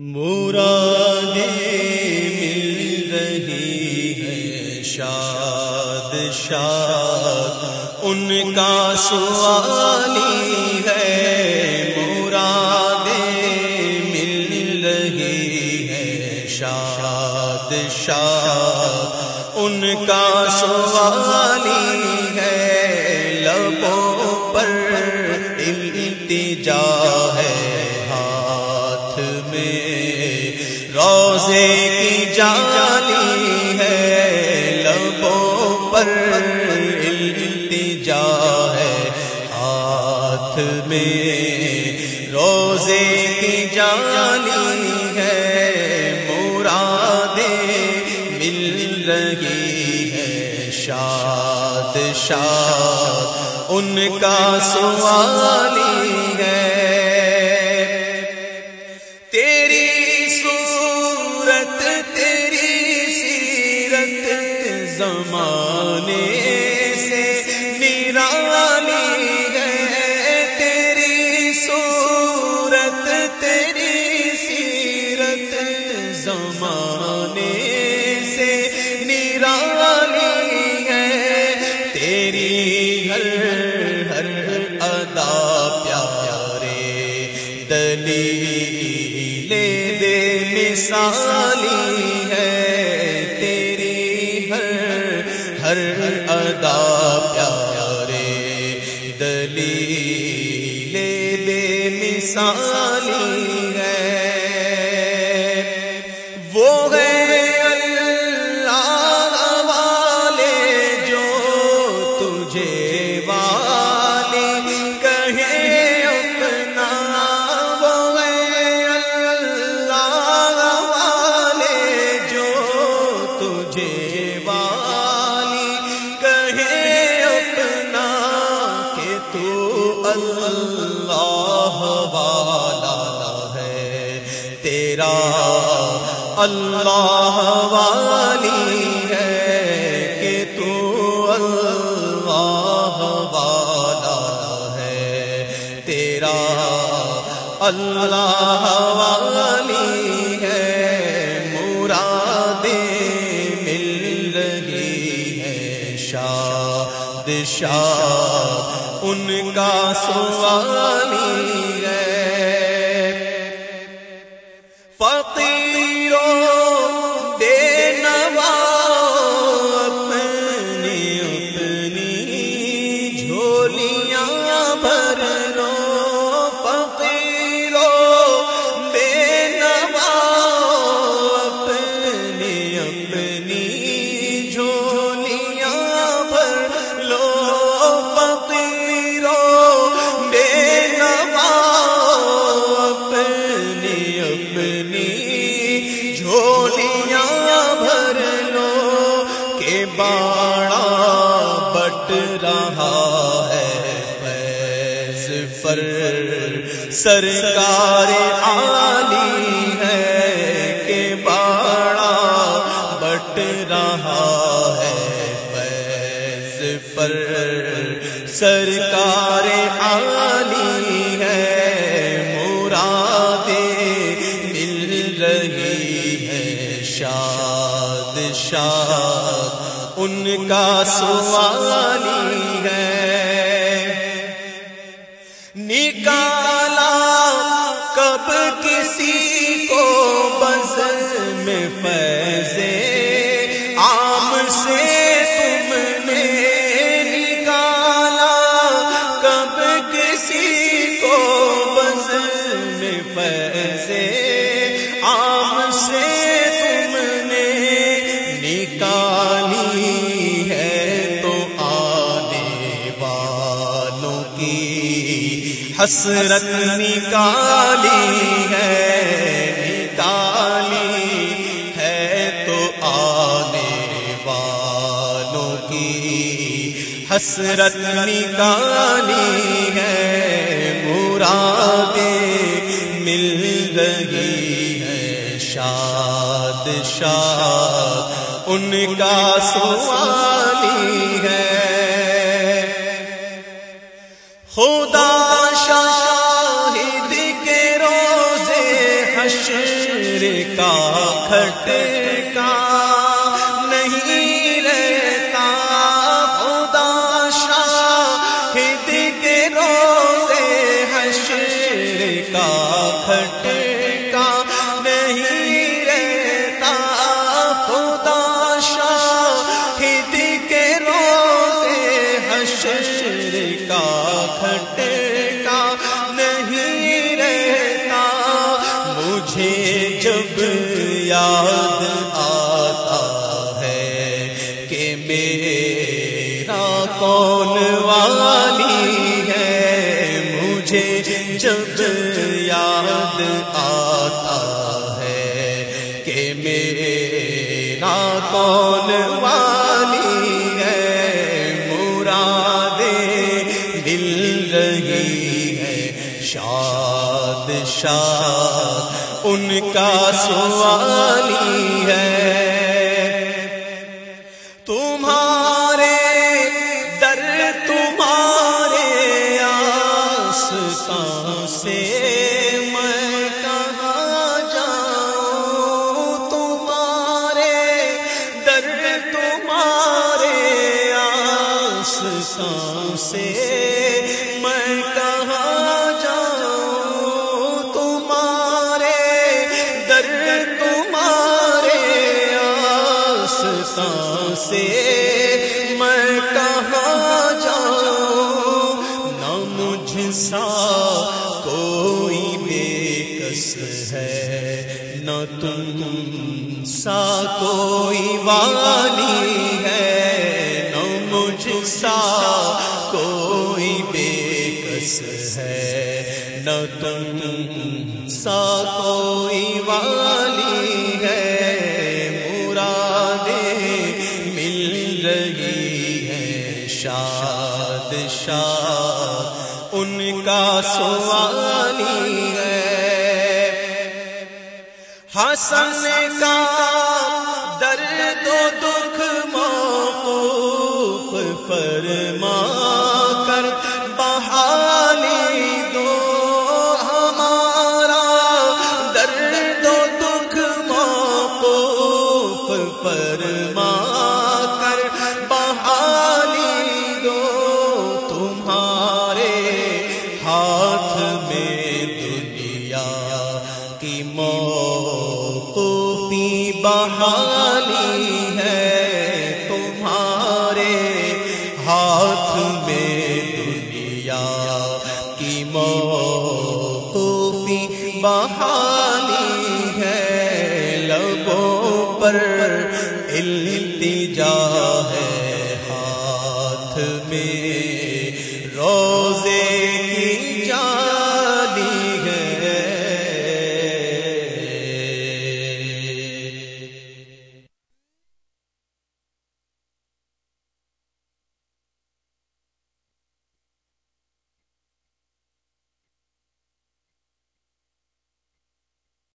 مرادیں مل رہی ہے شاد شاد ان کا سوالی ہے۔ مرادیں مل رہی ہے شاد شاد ان کا سوالی ہے۔ کی جالی ہے، لبوں پر التجا ہے۔ ہاتھ میں روزے کی جالی ہے، مرادیں مل رہی ہے۔ شاد شاد ان کا سوالی زمانے سے نرالی ہے تیری صورت، تیری سیرت زمانے سے نرالی ہے تیری ہر ہر ادا پیارے دلی لے دے مثالی ہر ادا پیارے دلی لے مثال تو اللہ والا ہے۔ تیرا اللہ والی ہے کہ تو اللہ والا ہے۔ تیرا اللہ والی ان کا سوالی ہے۔ سرکار عالی ہے کہ باڑا بٹ رہا ہے فیض پر۔ سرکار عالی ہے، مرادیں مل رہی ہے شاد شاد ان کا سوالی ہے۔ نکالا کب کسی کو بز میں فیضے حسرت نکالی ہے نکالی ہے تو آنے والوں کی حسرت نکالی ہے، مرادیں مل رہی ہے شاد شاد ان کا سوالی ہے۔ خدا کھٹ کہ میرا کون والی ہے؟ مجھے جب یاد آتا ہے کہ میرا کون والی ہے مراد دل رہی ہے شاد شاد ان کا سوالی ہے۔ آس سے میں کہاں جاؤں؟ تمہارے در تمہارے آس سے میں کہاں جاؤں؟ نہ مجھ سا کوئی بے کس ہے، نہ تم سا کوئی والی ہے۔ کس ہے، نہ تم سا کوئی والی ہے۔ مرادیں مل رہی ہے شاد شاد ان کا سوالی ہے۔ حسن کا درد و دکھ موقوف فرما بہانی بحالی ہے تمہارے ہاتھ میں دنیا کی موقوفی بحالی